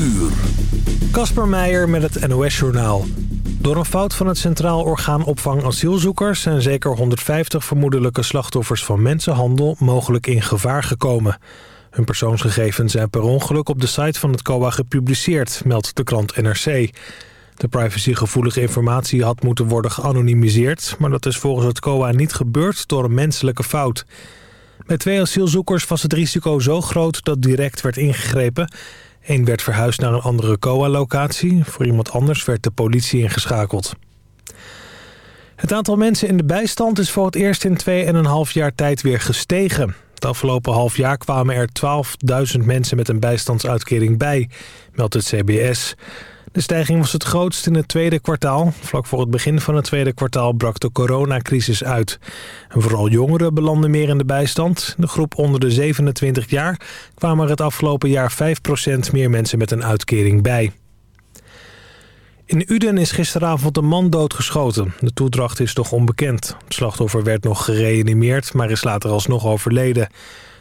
uur. Kasper Meijer met het NOS-journaal. Door een fout van het Centraal Orgaan Opvang Asielzoekers... zijn zeker 150 vermoedelijke slachtoffers van mensenhandel mogelijk in gevaar gekomen. Hun persoonsgegevens zijn per ongeluk op de site van het COA gepubliceerd, meldt de krant NRC. De privacygevoelige informatie had moeten worden geanonimiseerd... maar dat is volgens het COA niet gebeurd door een menselijke fout. Bij twee asielzoekers was het risico zo groot dat direct werd ingegrepen... Eén werd verhuisd naar een andere COA-locatie. Voor iemand anders werd de politie ingeschakeld. Het aantal mensen in de bijstand is voor het eerst in 2,5 jaar tijd weer gestegen. Het afgelopen half jaar kwamen er 12.000 mensen met een bijstandsuitkering bij, meldt het CBS. De stijging was het grootst in het tweede kwartaal. Vlak voor het begin van het tweede kwartaal brak de coronacrisis uit. En vooral jongeren belanden meer in de bijstand. De groep onder de 27 jaar kwamen er het afgelopen jaar 5% meer mensen met een uitkering bij. In Uden is gisteravond een man doodgeschoten. De toedracht is nog onbekend. Het slachtoffer werd nog gereanimeerd, maar is later alsnog overleden.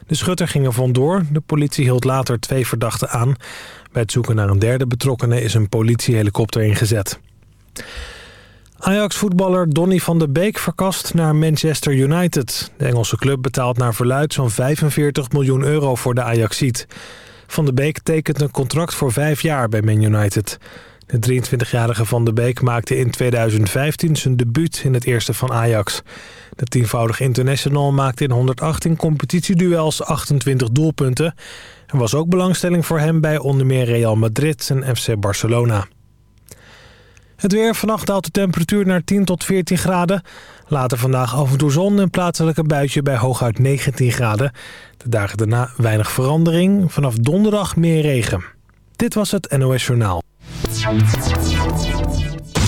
De schutter ging er vandoor. De politie hield later twee verdachten aan. Bij het zoeken naar een derde betrokkenen is een politiehelikopter ingezet. Ajax-voetballer Donny van der Beek verkast naar Manchester United. De Engelse club betaalt naar verluid zo'n 45 miljoen euro voor de Ajaxiet. Van der Beek tekent een contract voor vijf jaar bij Man United. De 23-jarige Van der Beek maakte in 2015 zijn debuut in het eerste van Ajax. De tienvoudig international maakte in 118 competitieduels 28 doelpunten. Er was ook belangstelling voor hem bij onder meer Real Madrid en FC Barcelona. Het weer. Vannacht daalt de temperatuur naar 10 tot 14 graden. Later vandaag af en toe zon en plaatselijke buitje bij hooguit 19 graden. De dagen daarna weinig verandering. Vanaf donderdag meer regen. Dit was het NOS Journaal.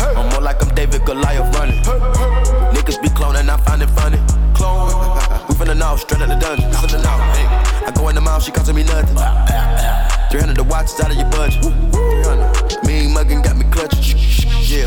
I'm more like I'm David Goliath running. Niggas be cloning, I find it funny. Clone finna know, straight out the dungeon. I go in the mouth, she costing me nothing. 300 the watch is out of your budget. 300. Mean muggin' got me clutching. Yeah,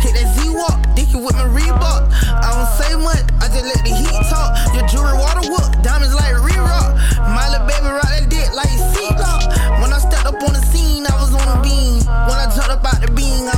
Hit Z-Walk, dicky with my Reebok. I don't say much, I just let the heat talk. Your jewelry water whoop, diamonds like re-rock. My little baby rock that dick like seatbelt. When I stepped up on the scene, I was on a beam. When I jumped up out the beam, I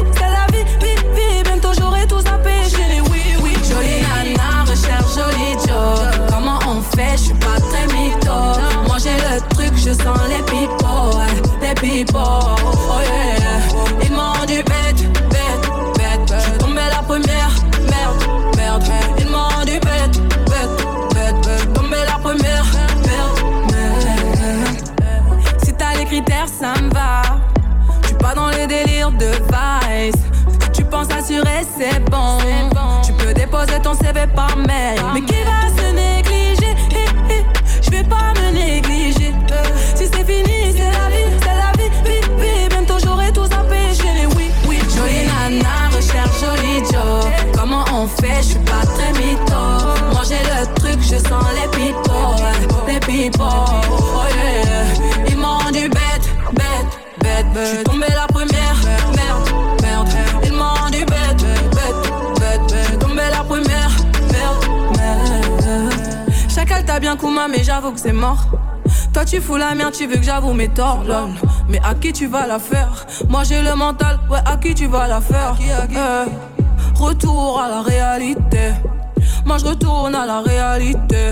je sens les ouais, Les pipots, oh yeah. Ils m'ont du bête, bête, bête. Je suis tombée la première, merde, merde. Ils m'ont du bête, bête, bête, bête. Tombée la première, merde, merde. Si t'as les critères, ça me va. Je suis pas dans les délires de vice. Tu penses assurer, c'est bon. Tu peux déposer ton CV par mail. Mais qui va oh yeah. Ils m'ont du bête, bête, bête, bête. Je suis tombée la première, merde, merde. Ils m'ont du bête, bête, bête, bête. Je suis tombée la première, merde, merde. Chacal t'a bien Kuma, mais j'avoue que c'est mort. Toi tu fous la merde, tu veux que j'avoue mes torts. Mais à qui tu vas la faire? Moi j'ai le mental, ouais, à qui tu vas la faire? Euh, Retour à la réalité. Moi je retourne à la réalité.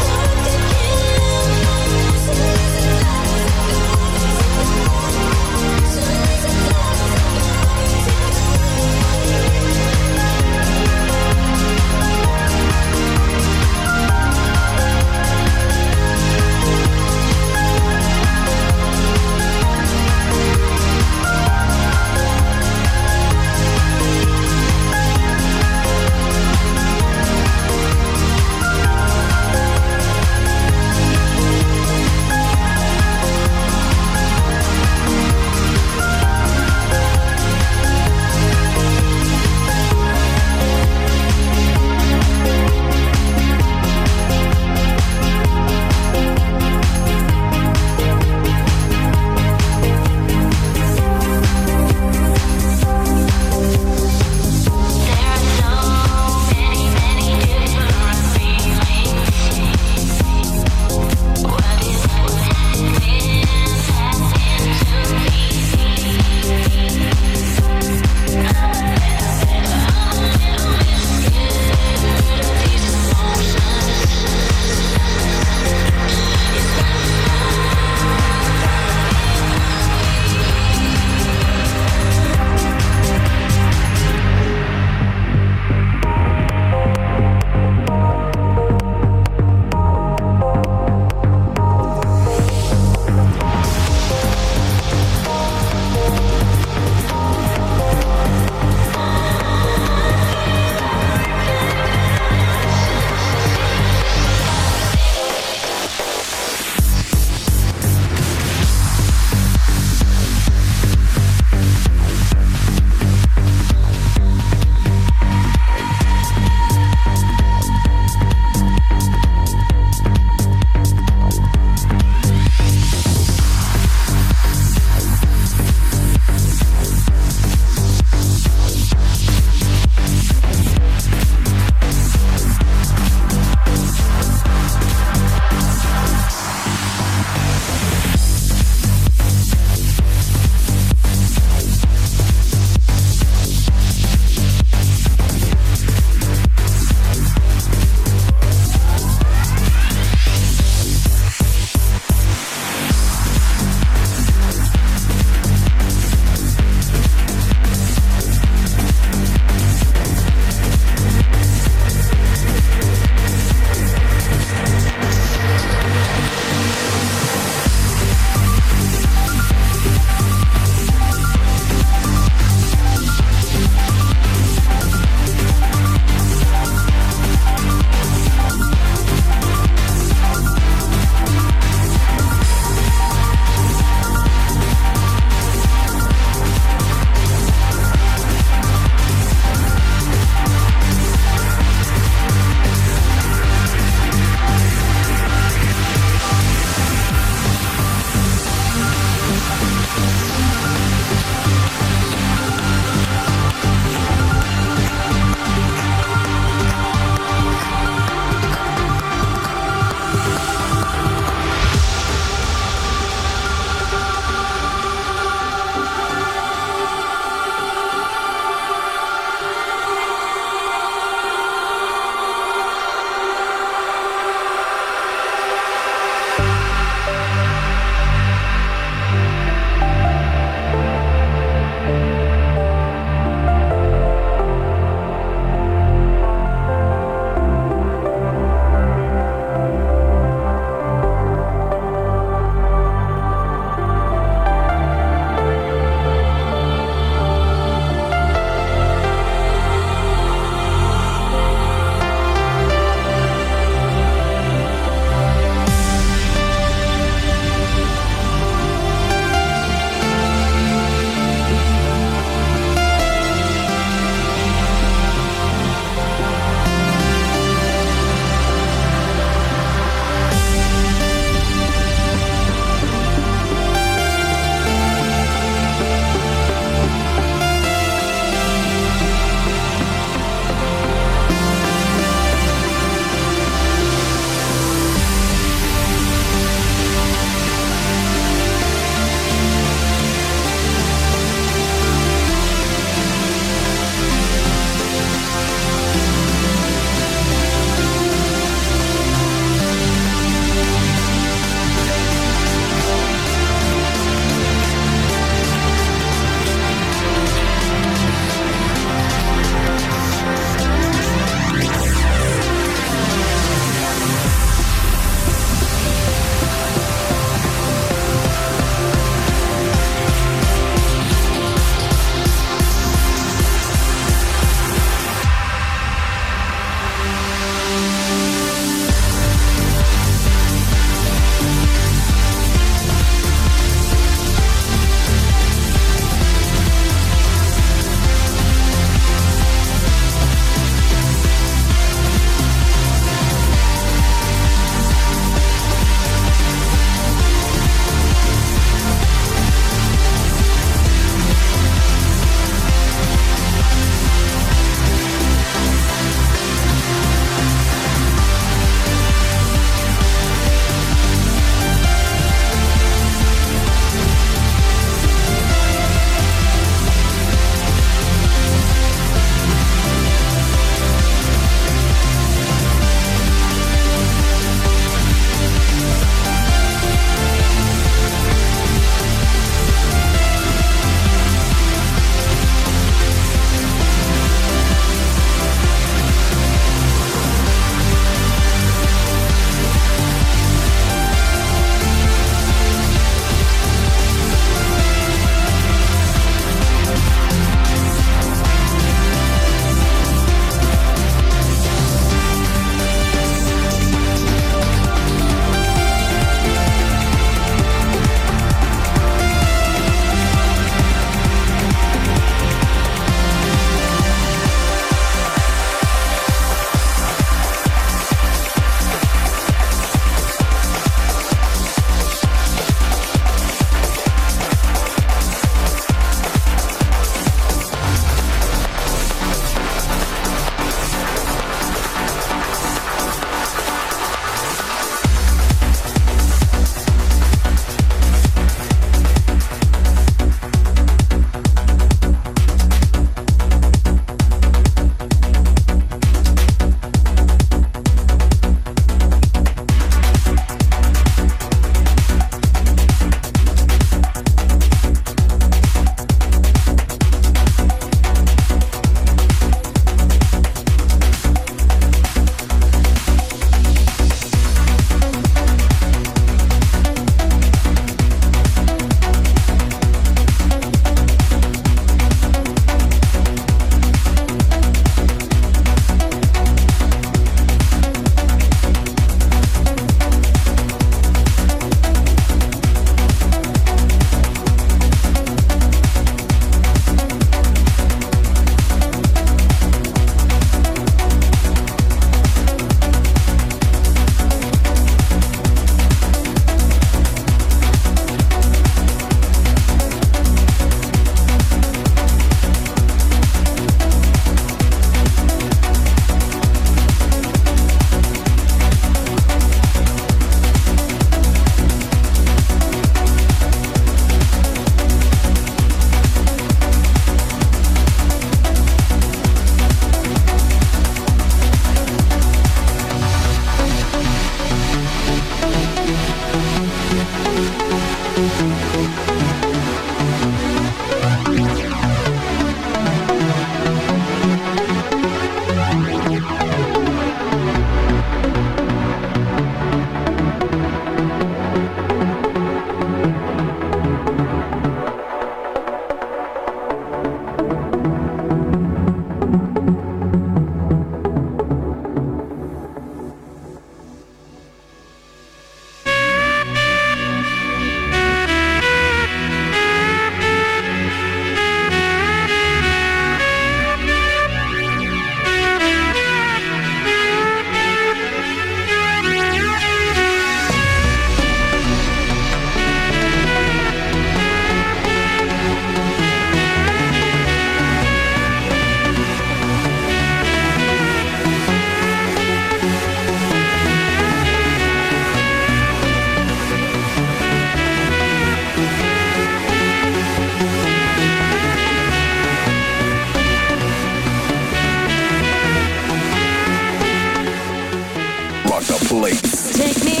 Lakes. Take me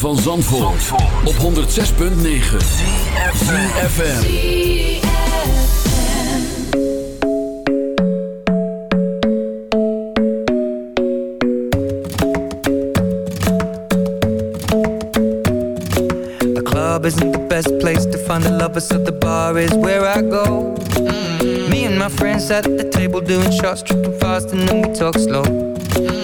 van Zandvoort, op 106.9 CFFM The club isn't the best place to find the lovers, so the bar is where I go. Me and my friends at the table doing shots, tripping fast, and then we talk slow.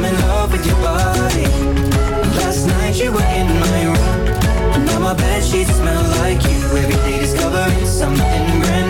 I'm in love with your body. Last night you were in my room. Now my bed sheets smell like you. Every day discovering something brand new.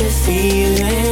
you feeling?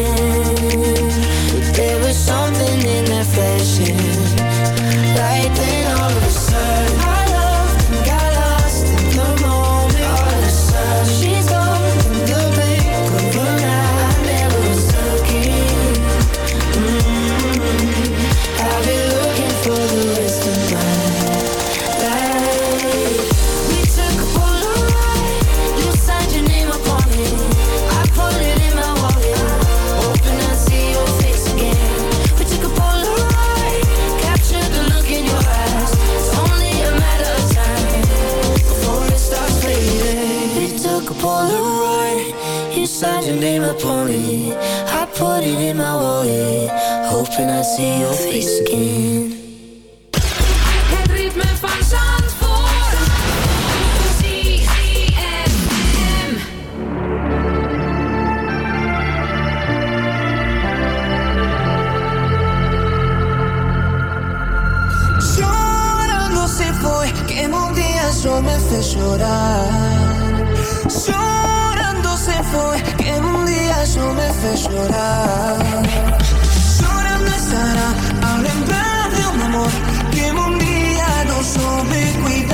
a pony. I put it in my wallet, hoping I see your face again. voor, me fez llorar. haces llorar. Sola me estará, habla en plan de un amor que un día no soube cuidar.